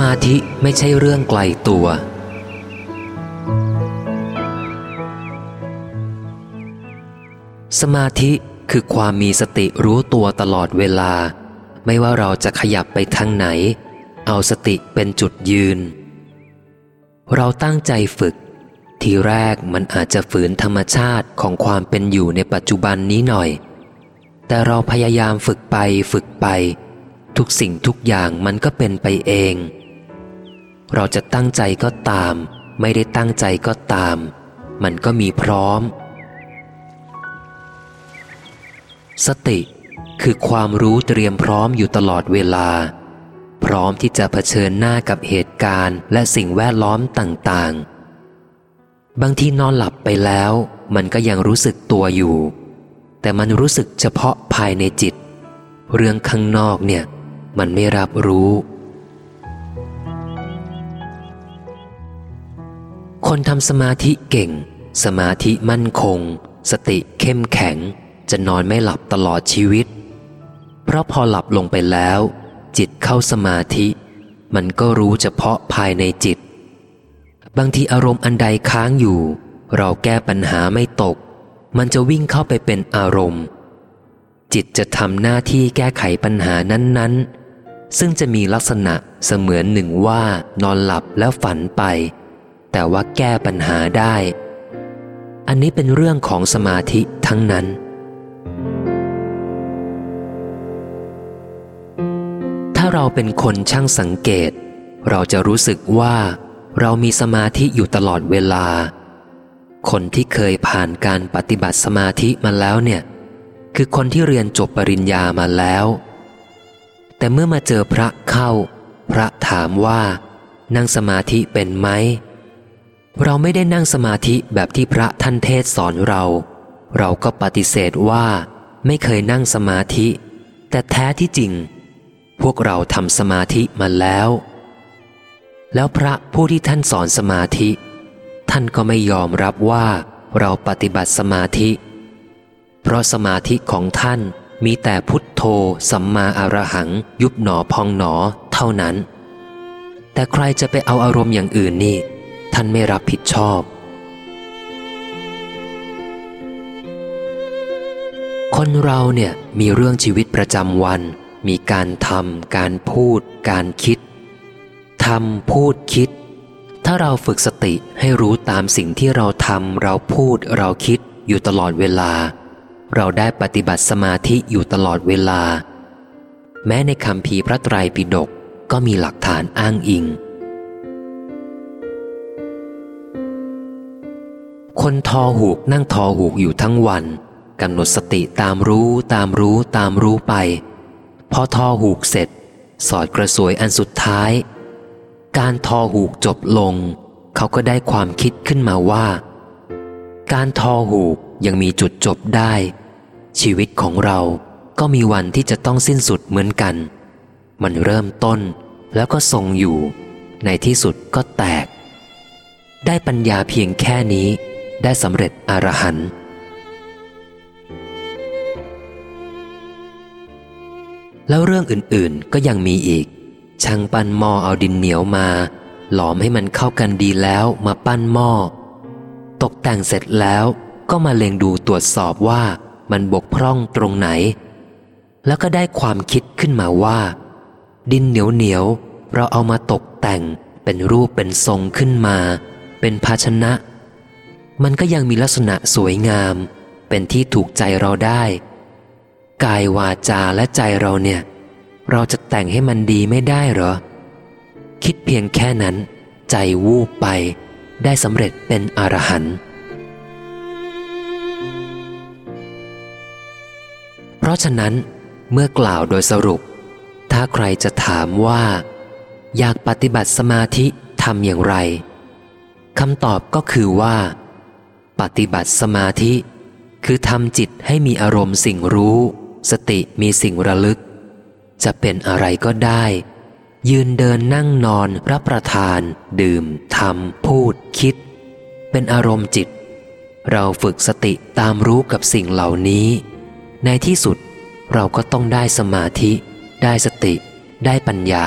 มาธิไม่ใช่เรื่องไกลตัว สมาธิคือความมีสติรู้ตัวตลอดเวลา ไม่ว่าเราจะขยับไปทางไหน เอาสติเป็นจุดยืน เราตั้งใจฝึก ทีแรกมันอาจจะฝืนธรรมชาติของความเป็นอยู่ในปัจจุบันนี้หน่อย แต่เราพยายามฝึกไปฝึกไป ทุกสิ่งทุกอย่างมันก็เป็นไปเอง เราจะตั้งใจก็ตาม ไม่ได้ตั้งใจก็ตาม มันก็มีพร้อม สติคือความรู้เตรียมพร้อมอยู่ตลอดเวลา พร้อมที่จะเผชิญหน้ากับเหตุการณ์ และสิ่งแวดล้อมต่างๆ บางทีนอนหลับไปแล้ว มันก็ยังรู้สึกตัวอยู่ แต่มันรู้สึกเฉพาะภายในจิต เรื่องข้างนอกเนี่ย มันไม่รับรู้ คนทำสมาธิเก่ง สมาธิมั่นคง สติเข้มแข็ง จะนอนไม่หลับตลอดชีวิต เพราะพอหลับลงไปแล้ว จิตเข้าสมาธิ มันก็รู้เฉพาะภายในจิต บางทีอารมณ์อันใดค้างอยู่ เราแก้ปัญหาไม่ตก มันจะวิ่งเข้าไปเป็นอารมณ์ จิตจะทำหน้าที่แก้ไขปัญหานั้น ๆ ซึ่งจะมีลักษณะเสมือนหนึ่งว่านอนหลับแล้วฝันไป แต่ว่าแก้ปัญหาได้ อันนี้เป็นเรื่องของสมาธิทั้งนั้น ถ้าเราเป็นคนช่างสังเกต เราจะรู้สึกว่า เรามีสมาธิอยู่ตลอดเวลา คนที่เคยผ่านการปฏิบัติสมาธิมาแล้วเนี่ย คือคนที่เรียนจบปริญญามาแล้ว แต่เมื่อมาเจอพระเข้า พระถามว่านั่งสมาธิเป็นไหม เราไม่ได้นั่งสมาธิแบบที่พระท่านเทศสอนเรา เราก็ปฏิเสธว่าไม่เคยนั่งสมาธิ แต่แท้ที่จริง พวกเราทำสมาธิมาแล้ว แล้วพระผู้ที่ท่านสอนสมาธิ ท่านก็ไม่ยอมรับว่าเราปฏิบัติสมาธิ เพราะสมาธิของท่านมีแต่พุทโธสัมมาอรหัง ยุบหนอพองหนอเท่านั้น แต่ใครจะไปเอาอารมณ์อย่างอื่นนี่ ท่านไม่รับผิดชอบ คนเราเนี่ยมีเรื่องชีวิตประจำวัน มีการทำการพูด การคิดทำพูดคิด ถ้าเราฝึกสติให้รู้ตามสิ่งที่เราทำเราพูดเราคิดอยู่ตลอดเวลา เราได้ปฏิบัติสมาธิอยู่ตลอดเวลา แม้ในคำพีพระไตรปิฎกก็มีหลักฐานอ้างอิง คนทอหูกนั่งทอหูกอยู่ทั้งวันกำหนดสติตามรู้ตามรู้ตามรู้ไป พอทอหูกเสร็จ สอดกระสวยอันสุดท้าย การทอหูกจบลง เขาก็ได้ความคิดขึ้นมาว่า การทอหูกยังมีจุดจบได้ ชีวิตของเราก็มีวันที่จะต้องสิ้นสุดเหมือนกัน มันเริ่มต้นแล้วก็ทรงอยู่ ในที่สุดก็แตก ได้ปัญญาเพียงแค่นี้ ได้สำเร็จอรหันต์แล้วเรื่องอื่นๆก็ยังมีอีก ช่างปั้นหม้อเอาดินเหนียวมา หลอมให้มันเข้ากันดีแล้วมาปั้นหม้อ ตกแต่งเสร็จแล้วก็มาเล็งดูตรวจสอบว่ามันบกพร่องตรงไหน แล้วก็ได้ความคิดขึ้นมาว่า ดินเหนียวเหนียวเราเอามาตกแต่งเป็นรูปเป็นทรงขึ้นมา เป็นภาชนะ มันก็ยังมีลักษณะสวยงาม เป็นที่ถูกใจเราได้ กายวาจาและใจเราเนี่ย เราจะแต่งให้มันดีไม่ได้เหรอ คิดเพียงแค่นั้น ใจวูบไป ได้สำเร็จเป็นอรหันต์เพราะฉะนั้นเมื่อกล่าวโดยสรุป ถ้าใครจะถามว่า อยากปฏิบัติสมาธิทำอย่างไรคำตอบก็คือว่า ปฏิบัติสมาธิ คือทำจิตให้มีอารมณ์สิ่งรู้ สติมีสิ่งระลึก จะเป็นอะไรก็ได้ ยืนเดินนั่งนอนรับประทาน ดื่มทำพูด คิด เป็นอารมณ์จิต เราฝึกสติตามรู้กับสิ่งเหล่านี้ ในที่สุดเราก็ต้องได้สมาธิ ได้สติ ได้ปัญญา